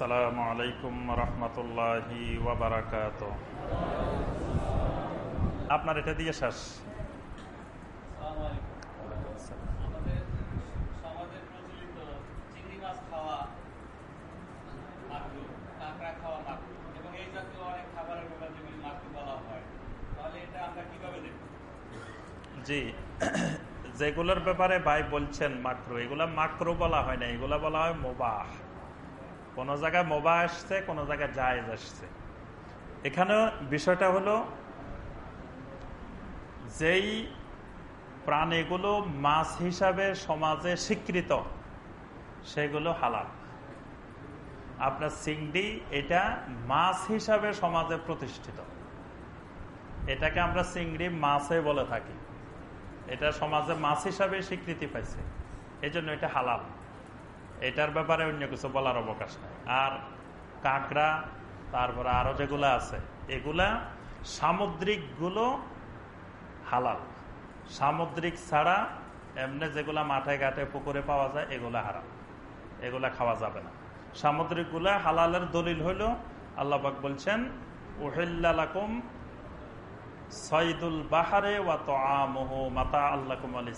আসসালামু আলাইকুম রহমতুল্লাহি ওবরাকাত আপনার এটা দিয়ে কীভাবে জি। যেগুলোর ব্যাপারে ভাই বলছেন মাকরু, এগুলা মাকরু বলা হয় না, এগুলা বলা হয় মোবাহ। কোন জায়গায় মোবা আসছে, কোন জায়গায় জায়েজ আসছে। এখানে বিষয়টা হলো, যেই প্রাণীগুলো মাছ হিসাবে সমাজে স্বীকৃত, সেগুলো হালাল। আপনার চিংড়ি এটা মাছ হিসাবে সমাজে প্রতিষ্ঠিত। এটাকে আমরা চিংড়ি মাছে বলে থাকি। এটা সমাজে মাছ হিসাবে স্বীকৃতি পাইছে। এই জন্য এটা হালাল। এটার ব্যাপারে অন্য কিছু বলার অবকাশ নাই। আর কাঁকড়া, তারপরে আরও যেগুলো আছে, এগুলা সামুদ্রিকগুলো হালাল। সামুদ্রিক ছাড়া এমনি যেগুলা মাঠে ঘাটে, পুকুরে পাওয়া যায়, এগুলা হারাম। এগুলা খাওয়া যাবে না। সামুদ্রিকগুলা হালালের দলিল হইল আল্লাহবাক বলছেন ওহিল্লাকুম সৈদুল বাহারে মাতা আল্লাহ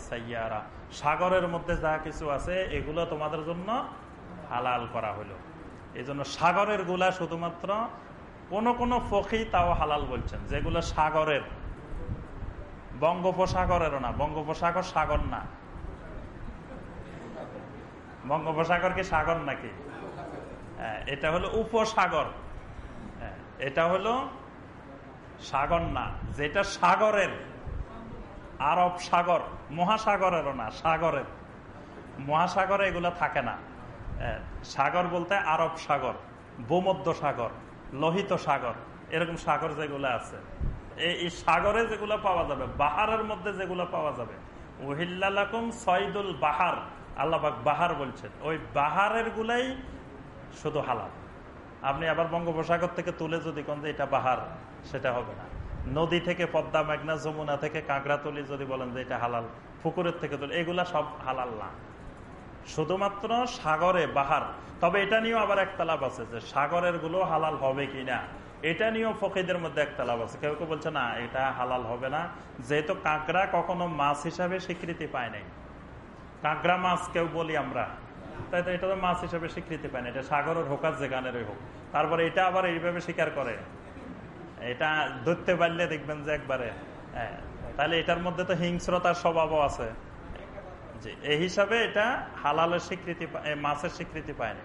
সাইয়ারা। সাগরের মধ্যে যা কিছু আছে, এগুলো তোমাদের জন্য হালাল করা হলো। এই সাগরেরগুলা শুধুমাত্র কোন কোন ফকি তাও হালাল বলছেন, যেগুলো সাগরের। বঙ্গোপসাগরেরও না, বঙ্গোপসাগর সাগর না। বঙ্গোপসাগর কি সাগর নাকি? হ্যাঁ এটা হলো উপসাগর। হ্যাঁ এটা হলো সাগর না, যেটা সাগরের। আরব সাগর, মহাসাগরেরও না, সাগরের। মহাসাগরে এগুলো থাকে না। সাগর বলতে আরব সাগর, ভূমধ্য সাগর, লোহিত সাগর, এরকম সাগর যেগুলো আছে। এই সাগরে যেগুলো পাওয়া যাবে, বাহারের মধ্যে যেগুলো পাওয়া যাবে ওহিল্লাকুম সৈদুল বাহার আল্লাহবাক বাহার বলছেন। ওই বাহারের গুলাই শুধু হালাল। আপনি আবার বঙ্গোপসাগর থেকে তুলে যদি কোন যে এটা বাহার সেটা হবে না। নদী থেকে পদ্মা, মেঘনা, যমুনা থেকে কাঁকড়া তুলি যদি বলেন যে এটা হালাল, পুকুরের থেকে তুলে এগুলা সব হালাল না। শুধুমাত্র সাগরে বাহার। তবে এটা নিয়েও আবার একটা লাভ আছে যে সাগরেরগুলো হালাল হবে কিনা, এটা নিয়েও ফকিদের মধ্যে একটা লাভ আছে। কেউ কেউ বলছে, না, এটা হালাল হবে না। যেহেতু কাঁকড়া কখনো মাছ হিসাবে স্বীকৃতি পায় নাই। কাঁকড়া মাছ কেউ বলি আমরা। তাই তো এটা তো মাছ হিসাবে স্বীকৃতি পায় না এটা সাগরের হোক আর যেখানেরই হোক। তারপরে এটা আবার এইভাবে স্বীকার করে। এটা ধরতে পারলে দেখবেন যে একবারে হ্যাঁ তাহলে এটার মধ্যে তো হিংস্রতার স্বভাবও আছে। এই হিসাবে এটা হালালের স্বীকৃতি মাছের স্বীকৃতি পায়নি।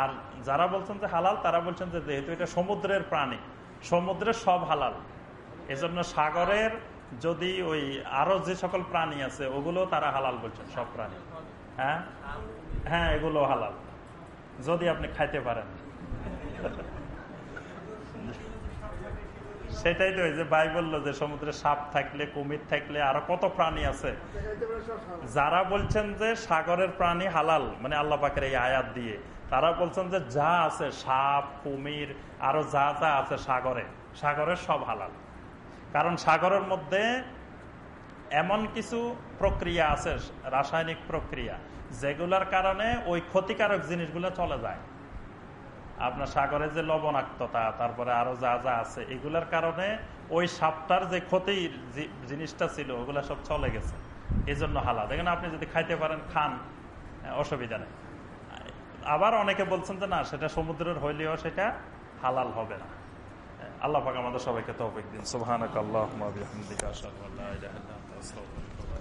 আর যারা বলছেন যে হালাল, তারা বলছেন যে যেহেতু এটা সমুদ্রের প্রাণী সমুদ্রের সব হালাল। এজন্য সাগরের যদি ওই আরও যে সকল প্রাণী আছে ওগুলো তারা হালাল বলছেন, সব প্রাণী। হ্যাঁ? হ্যাঁ এগুলো হালাল, যদি আপনি খাইতে পারেন। সেটাই তো যে ভাই বলল যে সমুদ্রে সাপ থাকলে, কুমির থাকলে, আরও কত প্রাণী আছে? যারা বলছেন যে সাগরের প্রাণী হালাল মানে আল্লাহ পাকের এই আয়াত দিয়ে, তারা বলছেন যে যা আছে, সাপ, কুমির, আরও যা যা আছে সাগরে, সাগরের সব হালাল। কারণ সাগরের মধ্যে এমন কিছু প্রক্রিয়া আছে, রাসায়নিক প্রক্রিয়া, যেগুলোর কারণে ওই ক্ষতিকারক জিনিসগুলো চলে যায়। আপনার সাগরের যে লবণাক্ততা, তারপরে আরও যা যা আছে, এগুলার কারণে ওই সাপটার যে ক্ষতির জিনিসটা ছিল, ওগুলা সব চলে গেছে। এই জন্য হালাল। দেখেন, আপনি যদি খাইতে পারেন, খান অসুবিধা নেই। আবার অনেকে বলছেন যে, না, সেটা সমুদ্রের হইলেও সেটা হালাল হবে না। আল্লাহ আমাদের সবাইকে তৌফিক দিন। সুবহানাক বিহামদিকা, আশহাদু আল্লা ইলাহা ইল্লা আনতা আস্তাগফিরুকা